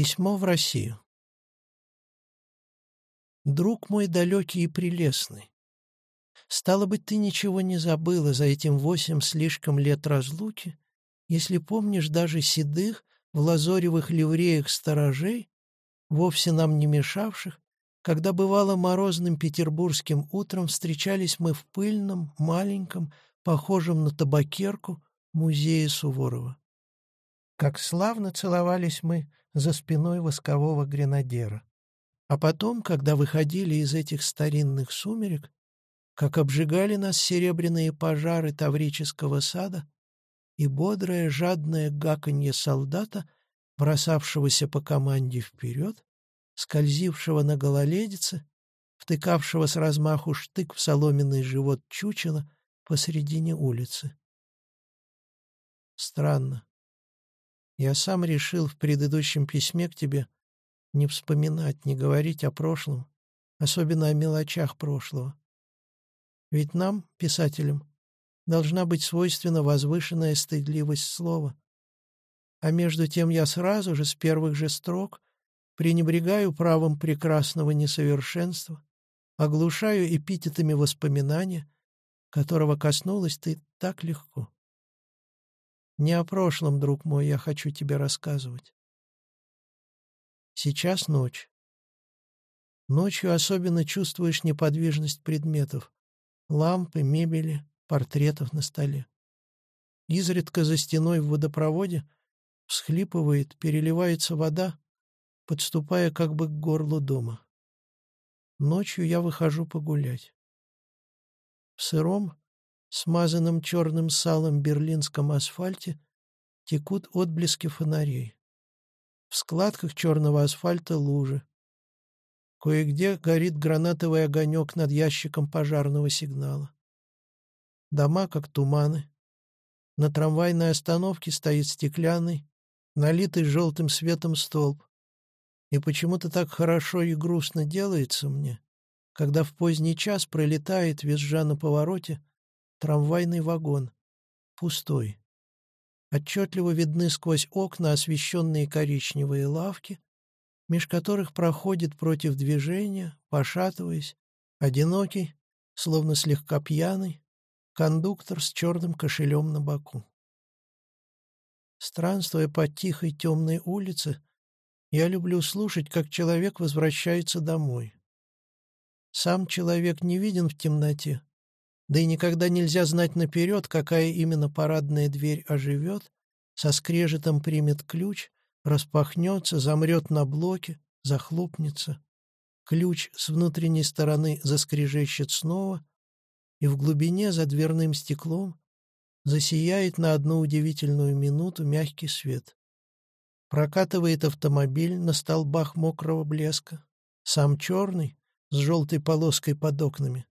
Письмо в Россию. Друг мой далекий и прелестный, стало быть, ты ничего не забыла за этим восемь слишком лет разлуки, если помнишь даже седых в лазоревых ливреях сторожей, вовсе нам не мешавших, когда бывало морозным петербургским утром встречались мы в пыльном, маленьком, похожем на табакерку, музее Суворова. Как славно целовались мы за спиной воскового гренадера. А потом, когда выходили из этих старинных сумерек, как обжигали нас серебряные пожары Таврического сада и бодрое жадное гаканье солдата, бросавшегося по команде вперед, скользившего на гололедице, втыкавшего с размаху штык в соломенный живот чучела посредине улицы. Странно. Я сам решил в предыдущем письме к тебе не вспоминать, не говорить о прошлом, особенно о мелочах прошлого. Ведь нам, писателям, должна быть свойственна возвышенная стыдливость слова. А между тем я сразу же, с первых же строк, пренебрегаю правом прекрасного несовершенства, оглушаю эпитетами воспоминания, которого коснулась ты так легко. Не о прошлом, друг мой, я хочу тебе рассказывать. Сейчас ночь. Ночью особенно чувствуешь неподвижность предметов. Лампы, мебели, портретов на столе. Изредка за стеной в водопроводе всхлипывает, переливается вода, подступая как бы к горлу дома. Ночью я выхожу погулять. В сыром, смазанном черным салом берлинском асфальте текут отблески фонарей. В складках черного асфальта лужи. Кое-где горит гранатовый огонек над ящиком пожарного сигнала. Дома как туманы. На трамвайной остановке стоит стеклянный, налитый желтым светом столб. И почему-то так хорошо и грустно делается мне, когда в поздний час пролетает, визжа на повороте, Трамвайный вагон. Пустой. Отчетливо видны сквозь окна освещенные коричневые лавки, меж которых проходит против движения, пошатываясь, одинокий, словно слегка пьяный, кондуктор с черным кошелем на боку. Странствуя по тихой темной улице, я люблю слушать, как человек возвращается домой. Сам человек не виден в темноте, да и никогда нельзя знать наперед, какая именно парадная дверь оживет, со скрежетом примет ключ, распахнется, замрет на блоке, захлопнется. Ключ с внутренней стороны заскрежещет снова, и в глубине за дверным стеклом засияет на одну удивительную минуту мягкий свет. Прокатывает автомобиль на столбах мокрого блеска, сам черный, с желтой полоской под окнами,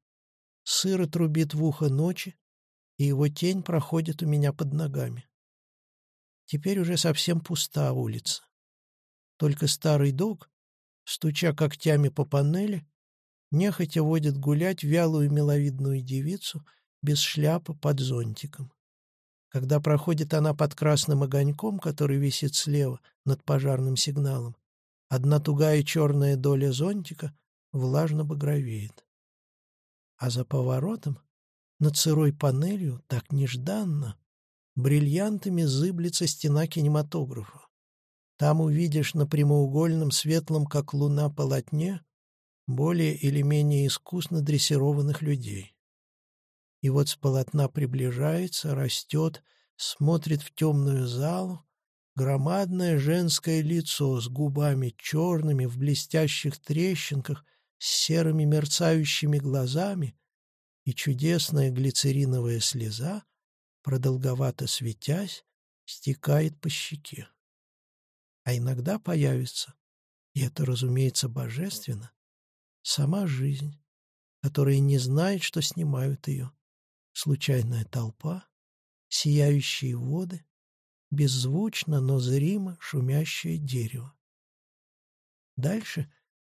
сыро трубит в ухо ночи, и его тень проходит у меня под ногами. Теперь уже совсем пуста улица. Только старый дог, стуча когтями по панели, нехотя водит гулять вялую миловидную девицу без шляпы под зонтиком. Когда проходит она под красным огоньком, который висит слева над пожарным сигналом, одна тугая черная доля зонтика влажно багровеет. А за поворотом, над сырой панелью, так нежданно, бриллиантами зыблется стена кинематографа. Там увидишь на прямоугольном, светлом, как луна, полотне более или менее искусно дрессированных людей. И вот с полотна приближается, растет, смотрит в темную залу, громадное женское лицо с губами черными в блестящих трещинках — с серыми мерцающими глазами, и чудесная глицериновая слеза, продолговато светясь, стекает по щеке. А иногда появится, и это, разумеется, божественно, сама жизнь, которая не знает, что снимают ее, случайная толпа, сияющие воды, беззвучно, но зримо шумящее дерево. Дальше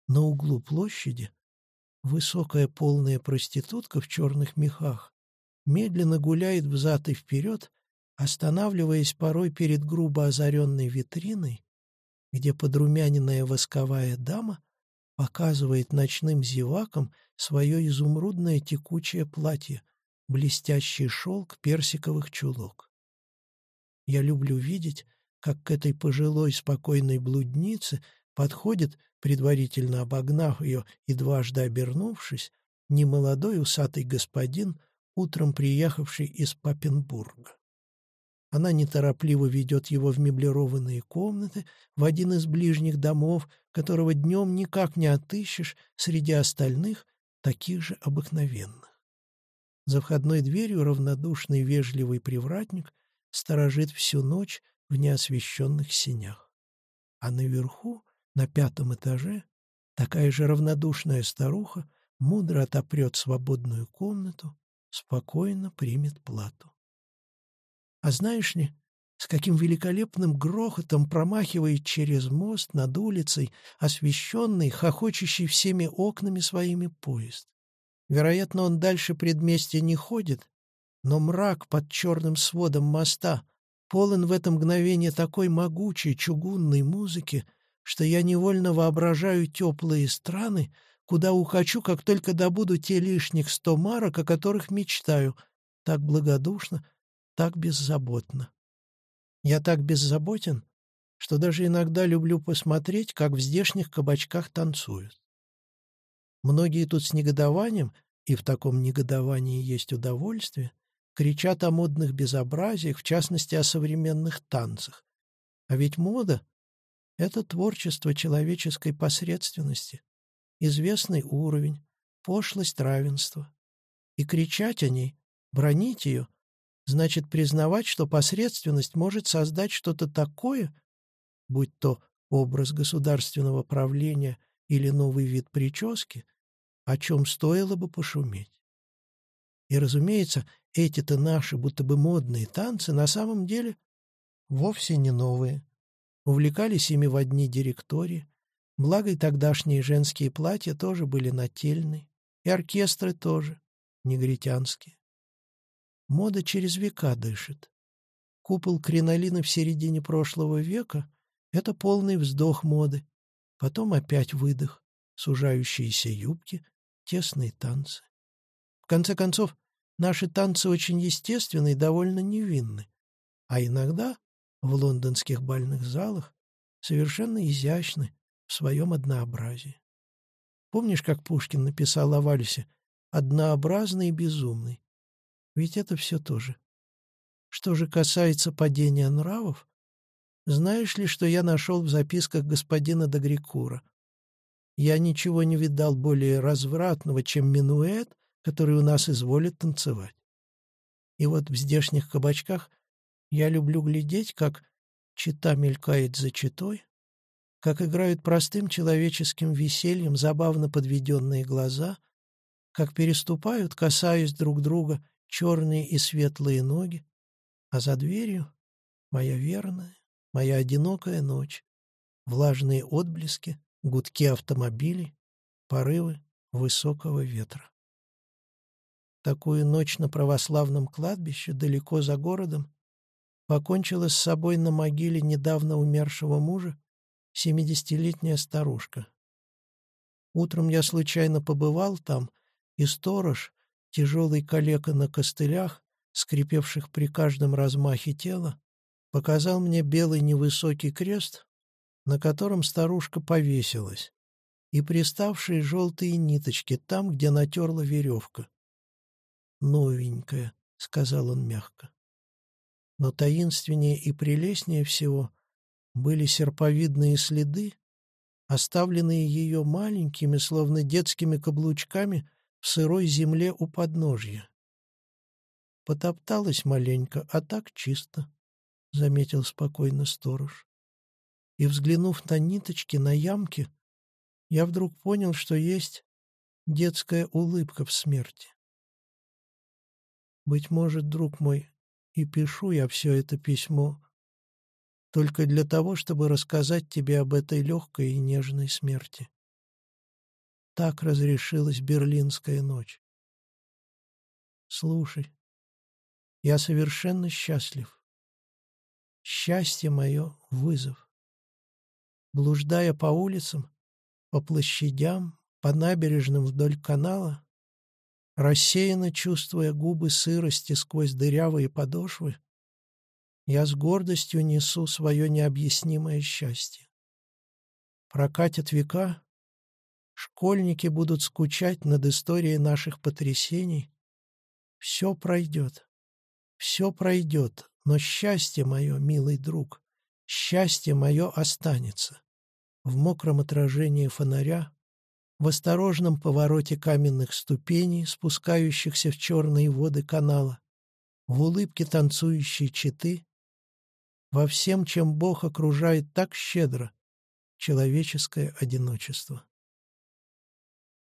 на углу площади высокая полная проститутка в черных мехах медленно гуляет взад и вперед, останавливаясь порой перед грубо озаренной витриной, где подрумяненная восковая дама показывает ночным зевакам свое изумрудное текучее платье, блестящий шелк персиковых чулок. Я люблю видеть, как к этой пожилой спокойной блуднице подходит, предварительно обогнав ее и дважды обернувшись, немолодой усатый господин, утром приехавший из Папенбурга. Она неторопливо ведет его в меблированные комнаты, в один из ближних домов, которого днем никак не отыщешь среди остальных, таких же обыкновенных. За входной дверью равнодушный вежливый привратник сторожит всю ночь в неосвещенных синях. А наверху, на пятом этаже, такая же равнодушная старуха мудро отопрет свободную комнату, спокойно примет плату. А знаешь ли, с каким великолепным грохотом промахивает через мост над улицей, освещенный, хохочущий всеми окнами своими поезд. Вероятно, он дальше предместья не ходит, но мрак под черным сводом моста полон в это мгновение такой могучей чугунной музыки, что я невольно воображаю теплые страны, куда укачу, как только добуду те лишних сто марок, о которых мечтаю, так благодушно, так беззаботно. Я так беззаботен, что даже иногда люблю посмотреть, как в здешних кабачках танцуют. Многие тут с негодованием, и в таком негодовании есть удовольствие, кричат о модных безобразиях, в частности, о современных танцах. А ведь мода — это творчество человеческой посредственности, известный уровень, пошлость равенства. И кричать о ней, бронить ее значит признавать, что посредственность может создать что-то такое, будь то образ государственного правления или новый вид прически, о чем стоило бы пошуметь. И, разумеется, эти-то наши будто бы модные танцы на самом деле вовсе не новые. Увлекались ими в одни директории, благо и тогдашние женские платья тоже были нательные, и оркестры тоже, негритянские. Мода через века дышит. Купол кринолина в середине прошлого века — это полный вздох моды. Потом опять выдох, сужающиеся юбки, тесные танцы. В конце концов, наши танцы очень естественны и довольно невинны. А иногда в лондонских бальных залах совершенно изящны в своем однообразии. Помнишь, как Пушкин написал о вальсе «однообразный и безумный»? Ведь это все то же. Что же касается падения нравов, знаешь ли, что я нашел в записках господина Дагрикура? Я ничего не видал более развратного, чем минуэт, который у нас изволит танцевать. И вот в здешних кабачках я люблю глядеть, как чита мелькает за читой, как играют простым человеческим весельем забавно подведенные глаза, как переступают, касаясь друг друга, черные и светлые ноги, а за дверью моя верная, моя одинокая ночь, влажные отблески, гудки автомобилей, порывы высокого ветра. Такую ночь на православном кладбище, далеко за городом, покончила с собой на могиле недавно умершего мужа семидесятилетняя старушка. Утром я случайно побывал там, и сторож, Тяжелый калека на костылях, скрипевших при каждом размахе тела, показал мне белый невысокий крест, на котором старушка повесилась, и приставшие желтые ниточки там, где натерла веревка. «Новенькая», — сказал он мягко. Но таинственнее и прелестнее всего были серповидные следы, оставленные ее маленькими, словно детскими каблучками в сырой земле у подножья. Потопталась маленько, а так чисто, — заметил спокойно сторож. И, взглянув на ниточки, на ямки, я вдруг понял, что есть детская улыбка в смерти. Быть может, друг мой, и пишу я все это письмо только для того, чтобы рассказать тебе об этой легкой и нежной смерти. Так разрешилась Берлинская ночь. Слушай, я совершенно счастлив. Счастье мое — вызов. блуждая по улицам, по площадям, по набережным вдоль канала, рассеянно чувствуя губы сырости сквозь дырявые подошвы, я с гордостью несу свое необъяснимое счастье. Прокатят века, школьники будут скучать над историей наших потрясений. Все пройдет, все пройдет, но счастье мое, милый друг, счастье мое останется. В мокром отражении фонаря, в осторожном повороте каменных ступеней, спускающихся в черные воды канала, в улыбке танцующей четы, во всем, чем Бог окружает так щедро человеческое одиночество.